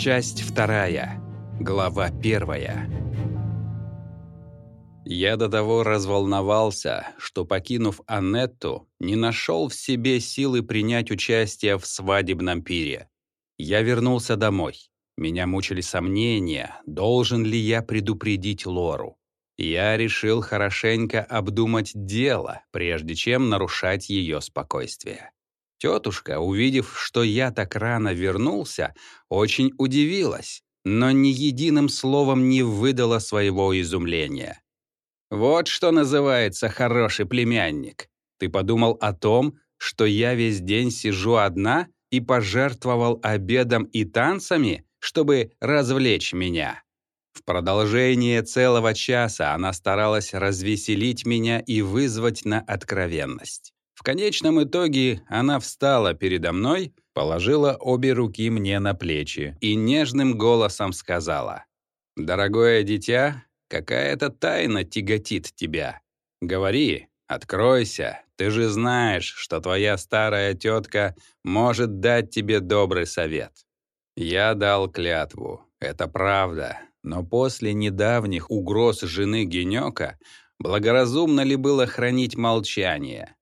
Часть вторая. Глава первая. Я до того разволновался, что, покинув Аннетту, не нашел в себе силы принять участие в свадебном пире. Я вернулся домой. Меня мучили сомнения, должен ли я предупредить Лору. Я решил хорошенько обдумать дело, прежде чем нарушать ее спокойствие. Тетушка, увидев, что я так рано вернулся, очень удивилась, но ни единым словом не выдала своего изумления. Вот что называется хороший племянник. Ты подумал о том, что я весь день сижу одна и пожертвовал обедом и танцами, чтобы развлечь меня. В продолжение целого часа она старалась развеселить меня и вызвать на откровенность. В конечном итоге она встала передо мной, положила обе руки мне на плечи и нежным голосом сказала, «Дорогое дитя, Какая-то тайна тяготит тебя. Говори, откройся. Ты же знаешь, что твоя старая тетка может дать тебе добрый совет. Я дал клятву. Это правда. Но после недавних угроз жены Генёка благоразумно ли было хранить молчание?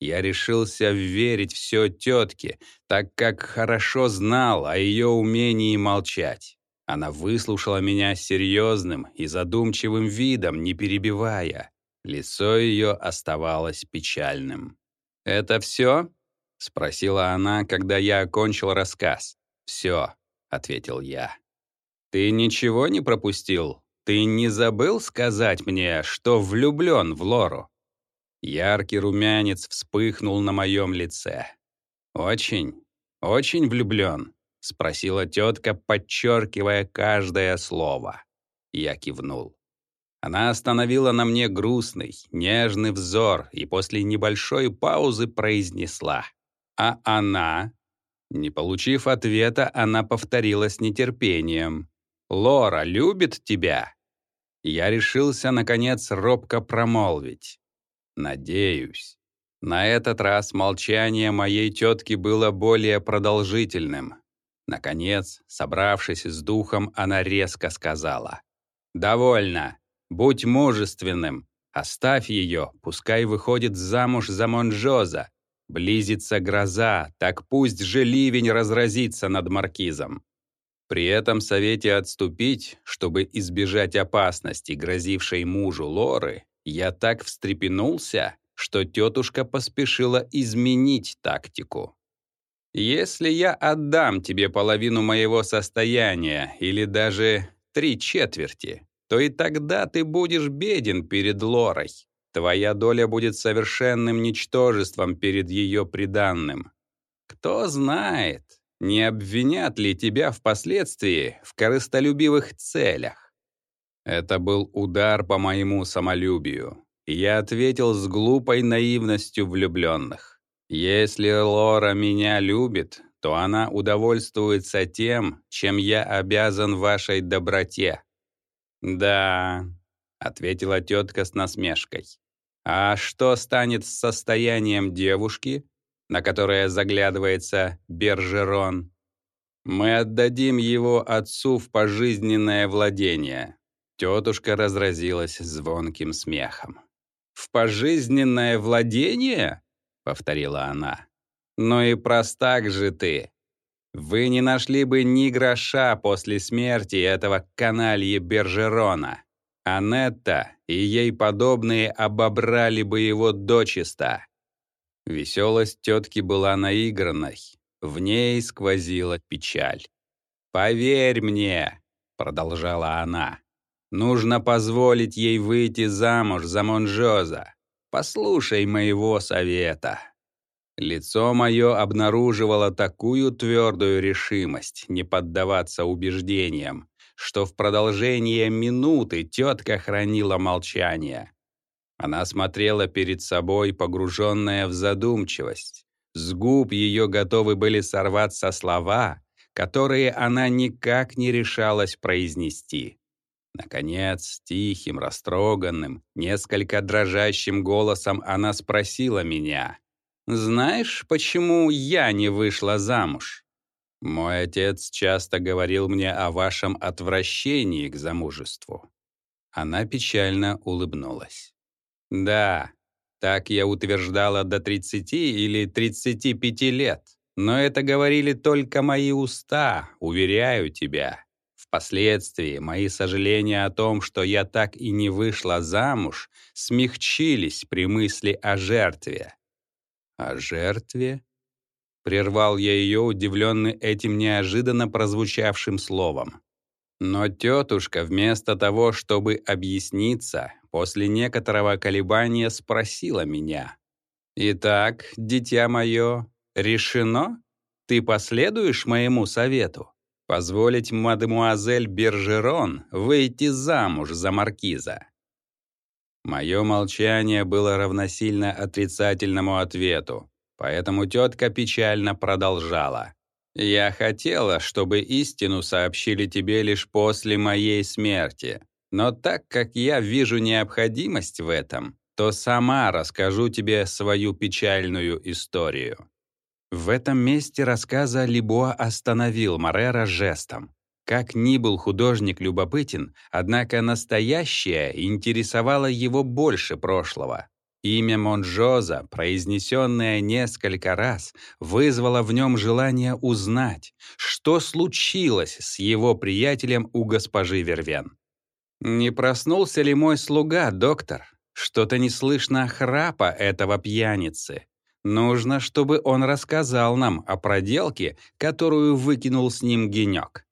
Я решился верить все тетке, так как хорошо знал о ее умении молчать. Она выслушала меня серьезным и задумчивым видом, не перебивая. Лицо ее оставалось печальным. «Это все?» — спросила она, когда я окончил рассказ. «Все», — ответил я. «Ты ничего не пропустил? Ты не забыл сказать мне, что влюблен в Лору?» Яркий румянец вспыхнул на моем лице. «Очень, очень влюблен», — спросила тетка, подчеркивая каждое слово. Я кивнул. Она остановила на мне грустный, нежный взор и после небольшой паузы произнесла. «А она?» Не получив ответа, она повторила с нетерпением. «Лора любит тебя?» Я решился, наконец, робко промолвить. «Надеюсь». На этот раз молчание моей тетки было более продолжительным. Наконец, собравшись с духом, она резко сказала. «Довольно. Будь мужественным. Оставь ее, пускай выходит замуж за Монжоза. Близится гроза, так пусть же ливень разразится над маркизом». При этом совете отступить, чтобы избежать опасности, грозившей мужу Лоры, я так встрепенулся, что тетушка поспешила изменить тактику. Если я отдам тебе половину моего состояния или даже три четверти, то и тогда ты будешь беден перед Лорой. Твоя доля будет совершенным ничтожеством перед ее приданным. Кто знает, не обвинят ли тебя впоследствии в корыстолюбивых целях. Это был удар по моему самолюбию, я ответил с глупой наивностью влюбленных. Если Лора меня любит, то она удовольствуется тем, чем я обязан вашей доброте». «Да», — ответила тетка с насмешкой. «А что станет с состоянием девушки, на которое заглядывается Бержерон? Мы отдадим его отцу в пожизненное владение». Тетушка разразилась звонким смехом. «В пожизненное владение?» — повторила она. «Ну и простак же ты! Вы не нашли бы ни гроша после смерти этого канальи Бержерона. Анетта и ей подобные обобрали бы его дочисто». Веселость тетки была наигранной. В ней сквозила печаль. «Поверь мне», — продолжала она, — «нужно позволить ей выйти замуж за Монжоза. Послушай моего совета». Лицо мое обнаруживало такую твердую решимость не поддаваться убеждениям, что в продолжение минуты тетка хранила молчание. Она смотрела перед собой, погруженная в задумчивость. С губ ее готовы были сорваться слова, которые она никак не решалась произнести. Наконец, тихим, растроганным, несколько дрожащим голосом она спросила меня, «Знаешь, почему я не вышла замуж?» Мой отец часто говорил мне о вашем отвращении к замужеству. Она печально улыбнулась. Да, так я утверждала до 30 или 35 лет. Но это говорили только мои уста, уверяю тебя. Впоследствии мои сожаления о том, что я так и не вышла замуж, смягчились при мысли о жертве. О жертве? Прервал я ее, удивленный этим неожиданно прозвучавшим словом. Но тетушка, вместо того, чтобы объясниться, после некоторого колебания спросила меня. «Итак, дитя мое, решено? Ты последуешь моему совету?» Позволить мадемуазель Бержерон выйти замуж за маркиза. Мое молчание было равносильно отрицательному ответу, поэтому тетка печально продолжала. «Я хотела, чтобы истину сообщили тебе лишь после моей смерти, но так как я вижу необходимость в этом, то сама расскажу тебе свою печальную историю. В этом месте рассказа Либуа остановил Морера жестом. Как ни был художник любопытен, однако настоящее интересовало его больше прошлого. Имя Монжоза, произнесенное несколько раз, вызвало в нем желание узнать, что случилось с его приятелем у госпожи Вервен. «Не проснулся ли мой слуга, доктор? Что-то не слышно храпа этого пьяницы. Нужно, чтобы он рассказал нам о проделке, которую выкинул с ним генек.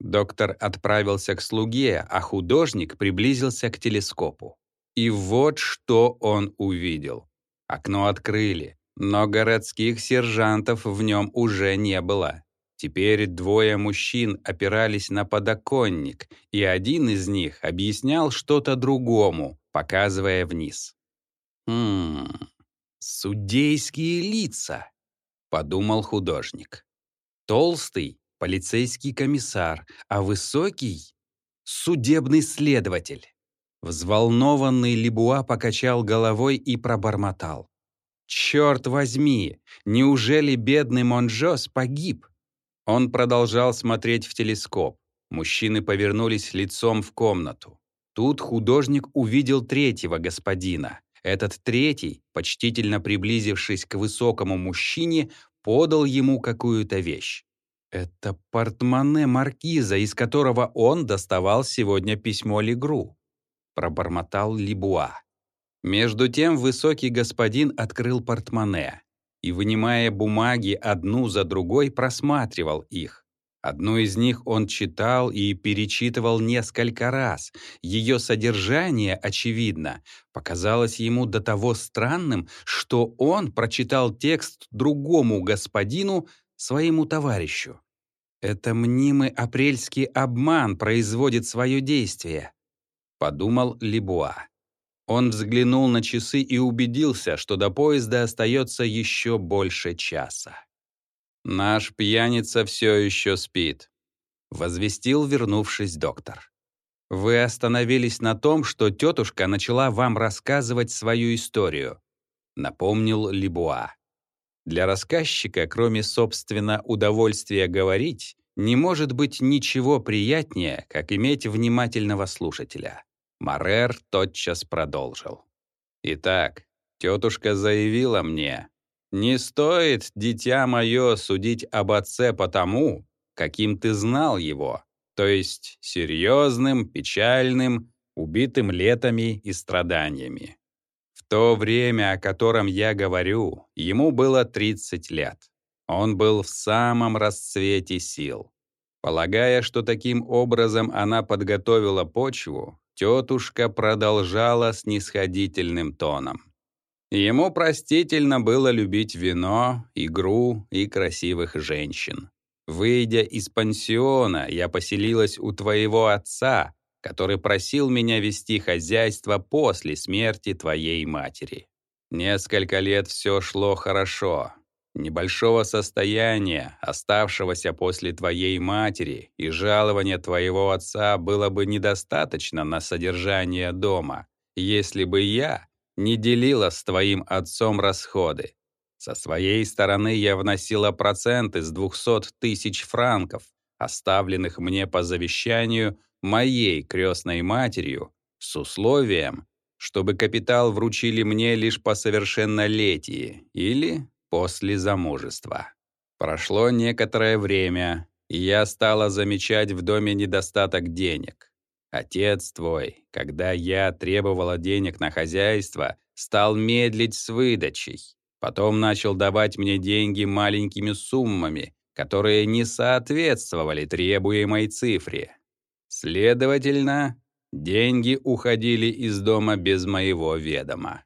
Доктор отправился к слуге, а художник приблизился к телескопу. И вот что он увидел. Окно открыли, но городских сержантов в нем уже не было. Теперь двое мужчин опирались на подоконник, и один из них объяснял что-то другому, показывая вниз. «Хм, «Судейские лица», — подумал художник. Толстый — полицейский комиссар, а высокий — судебный следователь. Взволнованный Лебуа покачал головой и пробормотал. «Черт возьми! Неужели бедный Монжос погиб?» Он продолжал смотреть в телескоп. Мужчины повернулись лицом в комнату. Тут художник увидел третьего господина. Этот третий, почтительно приблизившись к высокому мужчине, подал ему какую-то вещь. Это портмоне маркиза, из которого он доставал сегодня письмо Легру, пробормотал Либуа. Между тем высокий господин открыл портмоне и, вынимая бумаги одну за другой, просматривал их. Одну из них он читал и перечитывал несколько раз. Ее содержание, очевидно, показалось ему до того странным, что он прочитал текст другому господину, своему товарищу. «Это мнимый апрельский обман производит свое действие», — подумал Лебуа. Он взглянул на часы и убедился, что до поезда остается еще больше часа. «Наш пьяница все еще спит», — возвестил, вернувшись доктор. «Вы остановились на том, что тетушка начала вам рассказывать свою историю», — напомнил Либуа. Для рассказчика, кроме, собственно, удовольствия говорить, не может быть ничего приятнее, как иметь внимательного слушателя. Марер тотчас продолжил. «Итак, тетушка заявила мне, не стоит, дитя мое, судить об отце потому, каким ты знал его, то есть серьезным, печальным, убитым летами и страданиями. В то время, о котором я говорю, ему было 30 лет. Он был в самом расцвете сил. Полагая, что таким образом она подготовила почву, тетушка продолжала снисходительным тоном. Ему простительно было любить вино, игру и красивых женщин. Выйдя из пансиона, я поселилась у твоего отца, который просил меня вести хозяйство после смерти твоей матери. Несколько лет все шло хорошо. Небольшого состояния, оставшегося после твоей матери, и жалования твоего отца было бы недостаточно на содержание дома, если бы я не делила с твоим отцом расходы. Со своей стороны я вносила процент из 200 тысяч франков, оставленных мне по завещанию моей крестной матерью, с условием, чтобы капитал вручили мне лишь по совершеннолетии или после замужества. Прошло некоторое время, и я стала замечать в доме недостаток денег. Отец твой, когда я требовала денег на хозяйство, стал медлить с выдачей. Потом начал давать мне деньги маленькими суммами, которые не соответствовали требуемой цифре. Следовательно, деньги уходили из дома без моего ведома.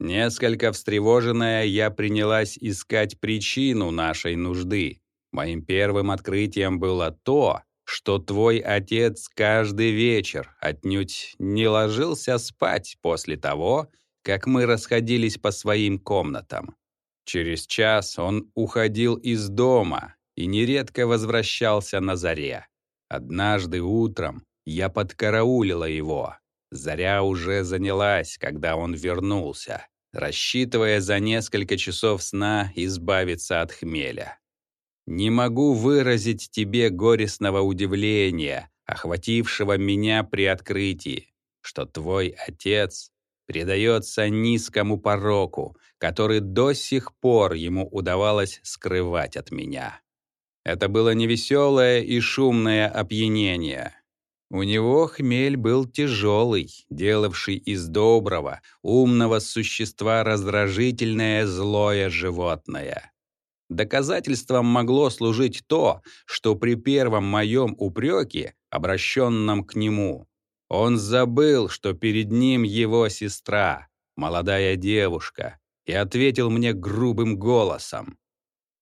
Несколько встревоженная, я принялась искать причину нашей нужды. Моим первым открытием было то, что твой отец каждый вечер отнюдь не ложился спать после того, как мы расходились по своим комнатам. Через час он уходил из дома и нередко возвращался на заре. Однажды утром я подкараулила его. Заря уже занялась, когда он вернулся рассчитывая за несколько часов сна избавиться от хмеля. Не могу выразить тебе горестного удивления, охватившего меня при открытии, что твой отец предается низкому пороку, который до сих пор ему удавалось скрывать от меня. Это было невеселое и шумное опьянение, у него хмель был тяжелый, делавший из доброго, умного существа раздражительное злое животное. Доказательством могло служить то, что при первом моем упреке, обращенном к нему, он забыл, что перед ним его сестра, молодая девушка, и ответил мне грубым голосом.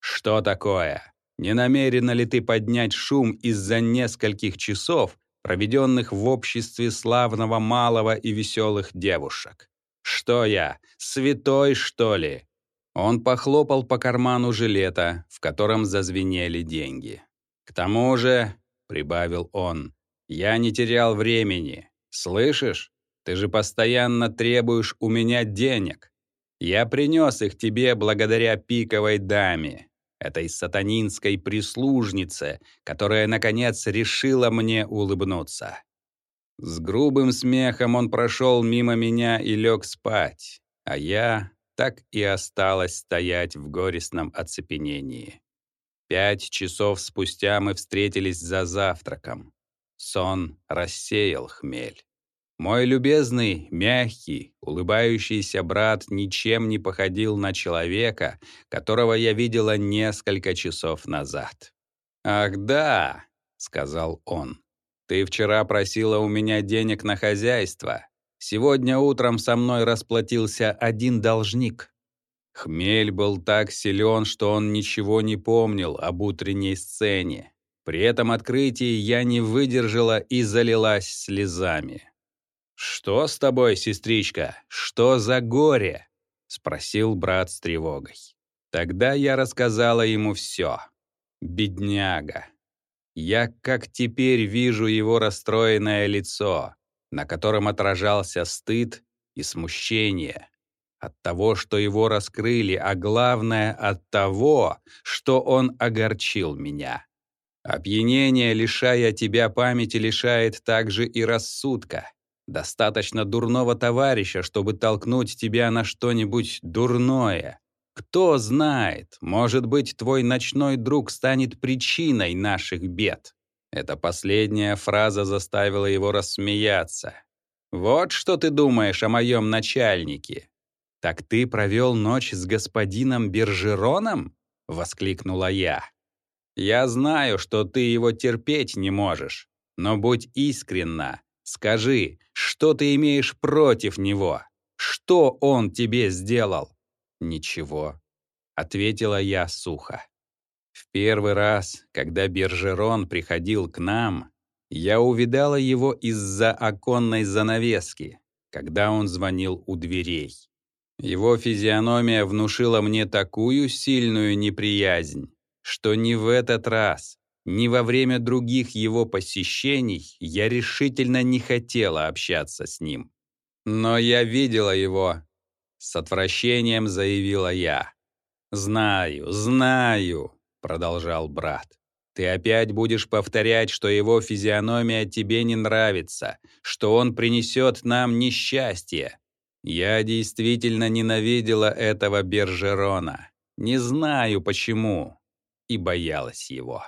«Что такое? Не намерена ли ты поднять шум из-за нескольких часов, проведенных в обществе славного малого и веселых девушек. Что я, святой, что ли? Он похлопал по карману жилета, в котором зазвенели деньги. «К тому же», — прибавил он, — «я не терял времени. Слышишь? Ты же постоянно требуешь у меня денег. Я принес их тебе благодаря пиковой даме этой сатанинской прислужнице, которая, наконец, решила мне улыбнуться. С грубым смехом он прошел мимо меня и лег спать, а я так и осталась стоять в горестном оцепенении. Пять часов спустя мы встретились за завтраком. Сон рассеял хмель. Мой любезный, мягкий, улыбающийся брат ничем не походил на человека, которого я видела несколько часов назад. «Ах да», — сказал он, — «ты вчера просила у меня денег на хозяйство. Сегодня утром со мной расплатился один должник». Хмель был так силен, что он ничего не помнил об утренней сцене. При этом открытии я не выдержала и залилась слезами. «Что с тобой, сестричка? Что за горе?» — спросил брат с тревогой. Тогда я рассказала ему все. Бедняга. Я как теперь вижу его расстроенное лицо, на котором отражался стыд и смущение от того, что его раскрыли, а главное от того, что он огорчил меня. Опьянение, лишая тебя памяти, лишает также и рассудка. Достаточно дурного товарища, чтобы толкнуть тебя на что-нибудь дурное. Кто знает, может быть, твой ночной друг станет причиной наших бед. Эта последняя фраза заставила его рассмеяться. «Вот что ты думаешь о моем начальнике?» «Так ты провел ночь с господином Бержероном?» — воскликнула я. «Я знаю, что ты его терпеть не можешь, но будь искренна. Скажи, что ты имеешь против него? Что он тебе сделал?» «Ничего», — ответила я сухо. В первый раз, когда Бержерон приходил к нам, я увидала его из-за оконной занавески, когда он звонил у дверей. Его физиономия внушила мне такую сильную неприязнь, что ни в этот раз, ни во время других его посещений я решительно не хотела общаться с ним. Но я видела его. С отвращением заявила я. «Знаю, знаю», — продолжал брат. «Ты опять будешь повторять, что его физиономия тебе не нравится, что он принесет нам несчастье. Я действительно ненавидела этого Бержерона. Не знаю почему. И боялась его.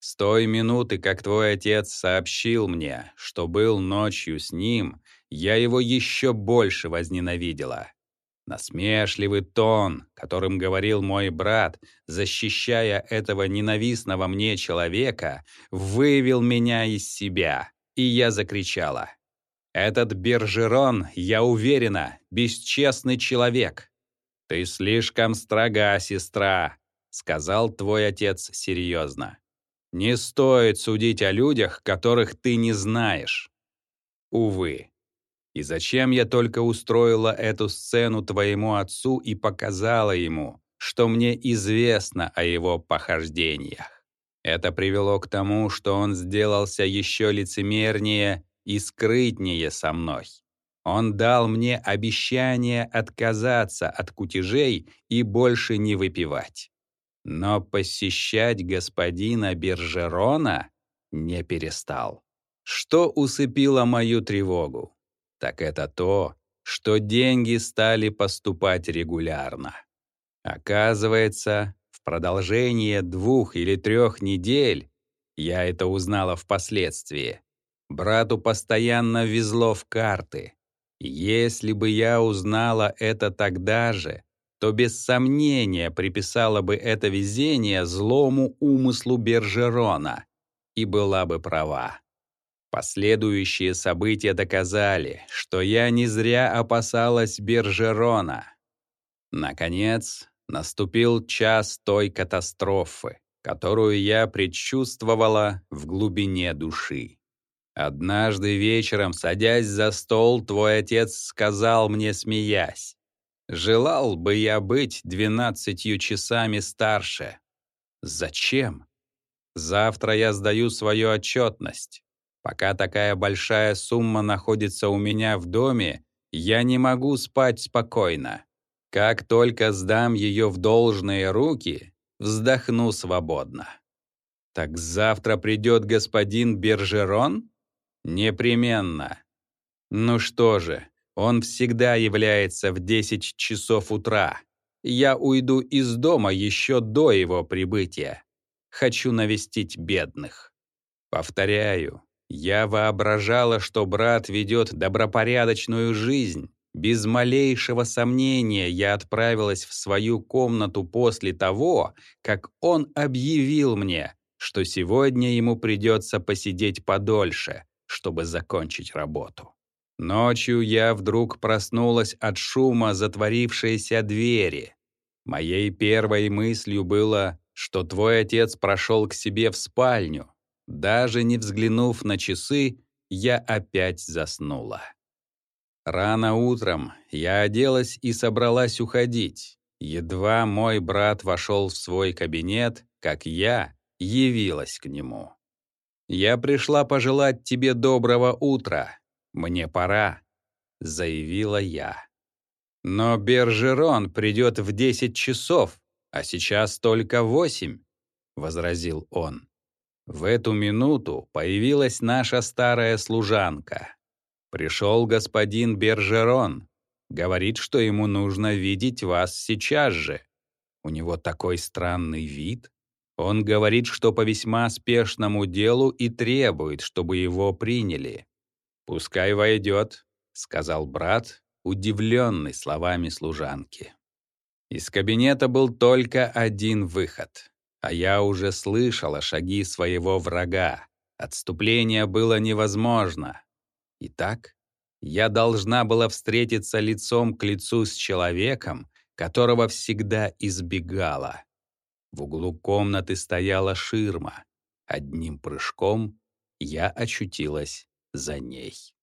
С той минуты, как твой отец сообщил мне, что был ночью с ним, я его еще больше возненавидела. Насмешливый тон, которым говорил мой брат, защищая этого ненавистного мне человека, вывел меня из себя, и я закричала. «Этот Бержерон, я уверена, бесчестный человек». «Ты слишком строга, сестра», — сказал твой отец серьезно. «Не стоит судить о людях, которых ты не знаешь». Увы, и зачем я только устроила эту сцену твоему отцу и показала ему, что мне известно о его похождениях? Это привело к тому, что он сделался еще лицемернее и скрытнее со мной. Он дал мне обещание отказаться от кутежей и больше не выпивать. Но посещать господина Бержерона не перестал. Что усыпило мою тревогу? Так это то, что деньги стали поступать регулярно. Оказывается, в продолжение двух или трех недель, я это узнала впоследствии, брату постоянно везло в карты. Если бы я узнала это тогда же, то без сомнения приписала бы это везение злому умыслу Бержерона и была бы права. Последующие события доказали, что я не зря опасалась Бержерона. Наконец, наступил час той катастрофы, которую я предчувствовала в глубине души. Однажды вечером, садясь за стол, твой отец сказал мне, смеясь, «Желал бы я быть двенадцатью часами старше». Зачем? Завтра я сдаю свою отчетность. Пока такая большая сумма находится у меня в доме, я не могу спать спокойно. Как только сдам ее в должные руки, вздохну свободно. Так завтра придет господин Бержерон? Непременно. Ну что же, он всегда является в 10 часов утра. Я уйду из дома еще до его прибытия. Хочу навестить бедных. Повторяю, я воображала, что брат ведет добропорядочную жизнь. Без малейшего сомнения я отправилась в свою комнату после того, как он объявил мне, что сегодня ему придется посидеть подольше, чтобы закончить работу. Ночью я вдруг проснулась от шума затворившейся двери. Моей первой мыслью было, что твой отец прошел к себе в спальню, даже не взглянув на часы, я опять заснула. Рано утром я оделась и собралась уходить. Едва мой брат вошел в свой кабинет, как я явилась к нему. «Я пришла пожелать тебе доброго утра. Мне пора», — заявила я. «Но Бержерон придет в десять часов, а сейчас только восемь», — возразил он. В эту минуту появилась наша старая служанка. Пришел господин Бержерон. Говорит, что ему нужно видеть вас сейчас же. У него такой странный вид. Он говорит, что по весьма спешному делу и требует, чтобы его приняли. «Пускай войдет», — сказал брат, удивленный словами служанки. Из кабинета был только один выход — а я уже слышала шаги своего врага. Отступление было невозможно. Итак, я должна была встретиться лицом к лицу с человеком, которого всегда избегала. В углу комнаты стояла ширма. Одним прыжком я очутилась за ней.